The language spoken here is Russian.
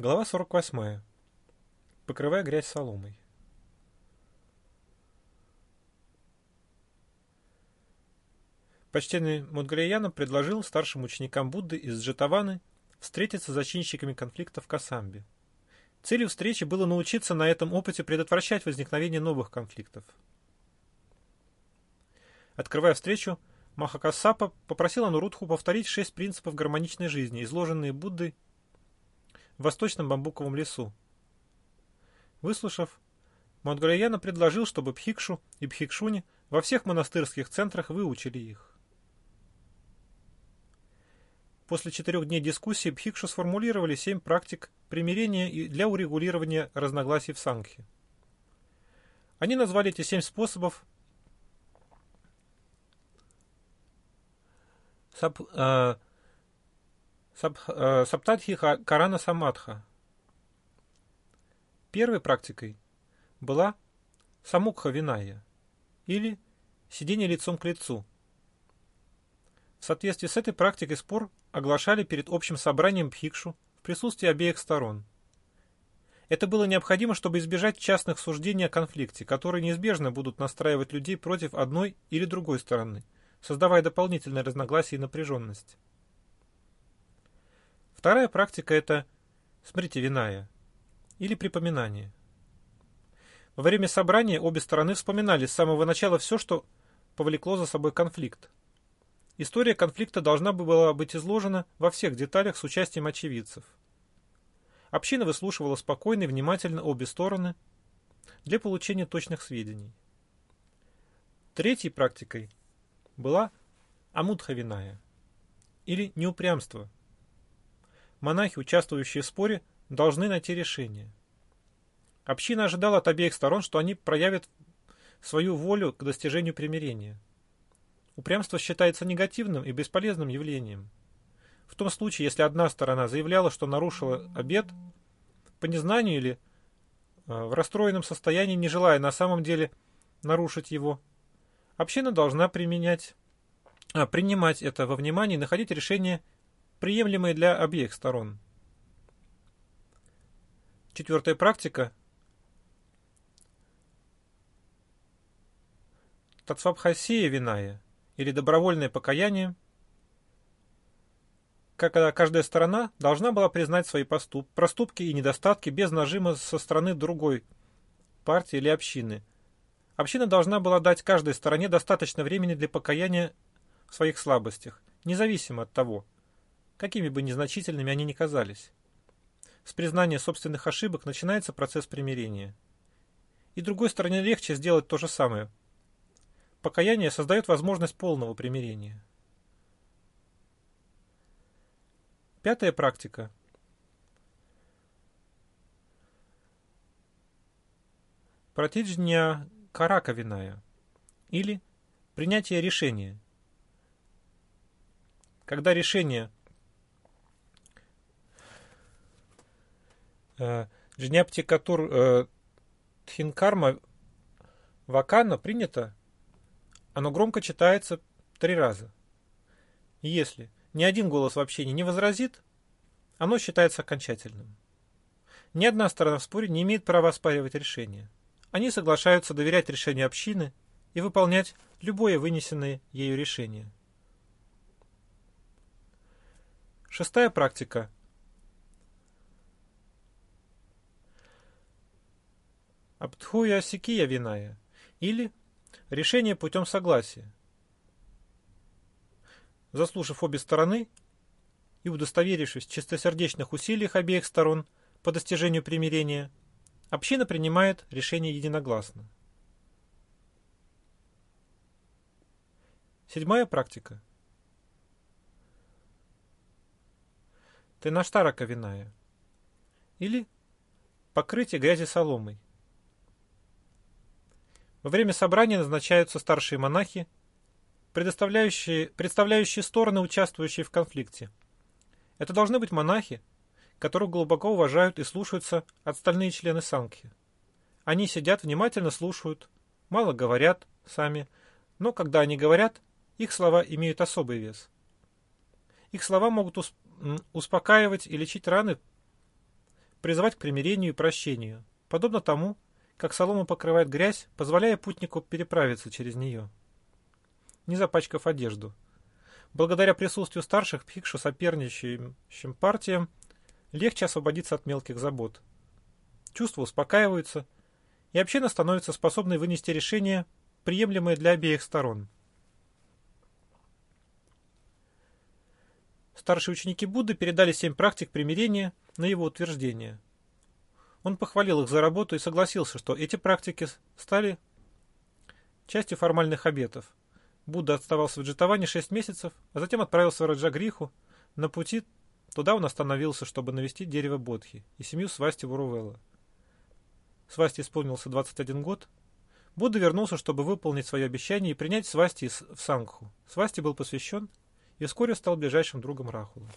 Глава 48. Покрывая грязь соломой. Почтенный Мудгалияна предложил старшим ученикам Будды из Джетаваны встретиться с зачинщиками конфликта в Касамбе. Целью встречи было научиться на этом опыте предотвращать возникновение новых конфликтов. Открывая встречу, Махакасапа попросил Анурудху повторить шесть принципов гармоничной жизни, изложенные Буддой в восточном бамбуковом лесу. Выслушав, Мадгураяна предложил, чтобы Пхикшу и Пхикшуни во всех монастырских центрах выучили их. После четырех дней дискуссии Бхикшу сформулировали семь практик примирения и для урегулирования разногласий в Сангхе. Они назвали эти семь способов саб, э, саб, э, Саптадхи Карана Самадха. Первой практикой была Самукха Виная или сидение лицом к лицу – в соответствии с этой практикой спор оглашали перед общим собранием Бхикшу в присутствии обеих сторон. Это было необходимо, чтобы избежать частных суждений о конфликте, которые неизбежно будут настраивать людей против одной или другой стороны, создавая дополнительное разногласие и напряженность. Вторая практика – это смрити виная или припоминание. Во время собрания обе стороны вспоминали с самого начала все, что повлекло за собой конфликт, История конфликта должна была быть изложена во всех деталях с участием очевидцев. Община выслушивала спокойно и внимательно обе стороны для получения точных сведений. Третьей практикой была амудхавиная или неупрямство. Монахи, участвующие в споре, должны найти решение. Община ожидала от обеих сторон, что они проявят свою волю к достижению примирения – Упрямство считается негативным и бесполезным явлением. В том случае, если одна сторона заявляла, что нарушила обет, по незнанию или э, в расстроенном состоянии, не желая на самом деле нарушить его, община должна применять, а, принимать это во внимание и находить решение, приемлемое для обеих сторон. Четвертая практика Татсвабхасия виная или добровольное покаяние, когда каждая сторона должна была признать свои поступ, проступки и недостатки без нажима со стороны другой партии или общины. Община должна была дать каждой стороне достаточно времени для покаяния в своих слабостях, независимо от того, какими бы незначительными они ни казались. С признания собственных ошибок начинается процесс примирения. И другой стороне легче сделать то же самое – Покаяние создает возможность полного примирения. Пятая практика. Протиджня караковиная или принятие решения. Когда решение Джняптикатур э, Тхинкарма Вакана принято, оно громко читается три раза. Если ни один голос в общении не возразит, оно считается окончательным. Ни одна сторона в споре не имеет права оспаривать решение. Они соглашаются доверять решению общины и выполнять любое вынесенное ею решение. Шестая практика. Абдхуя Сикия Виная или Решение путем согласия. Заслушав обе стороны и удостоверившись в чистосердечных усилиях обеих сторон по достижению примирения, община принимает решение единогласно. Седьмая практика. Тенаштара ковиная или покрытие грязи соломой. Во время собрания назначаются старшие монахи, предоставляющие, представляющие стороны, участвующие в конфликте. Это должны быть монахи, которых глубоко уважают и слушаются остальные члены Сангхи. Они сидят, внимательно слушают, мало говорят сами, но когда они говорят, их слова имеют особый вес. Их слова могут успокаивать и лечить раны, призывать к примирению и прощению, подобно тому, как солома покрывает грязь, позволяя путнику переправиться через нее. Не запачкав одежду. Благодаря присутствию старших пхикшу соперничающим партиям легче освободиться от мелких забот. Чувства успокаиваются, и община становится способной вынести решения, приемлемые для обеих сторон. Старшие ученики Будды передали семь практик примирения на его утверждение. Он похвалил их за работу и согласился, что эти практики стали частью формальных обетов. Будда оставался в Джитаване шесть месяцев, а затем отправился в Раджагриху. На пути туда он остановился, чтобы навестить дерево Бодхи и семью Свасти Вурувелла. Свасти исполнился 21 год. Будда вернулся, чтобы выполнить свое обещание и принять Свасти в Сангху. Свасти был посвящен и вскоре стал ближайшим другом Рахулы.